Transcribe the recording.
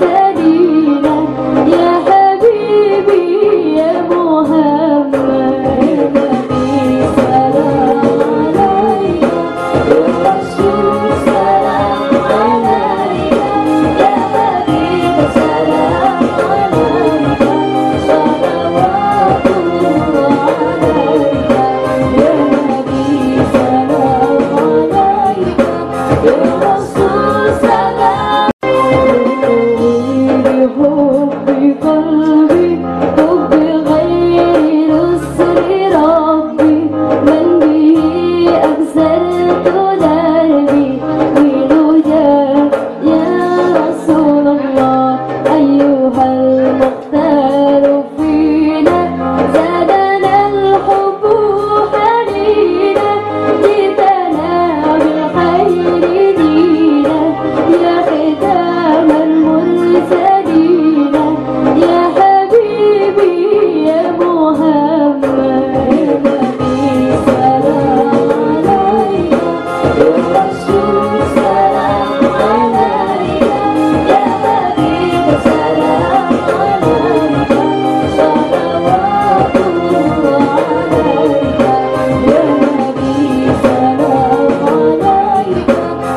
Jesus.